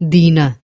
Dina.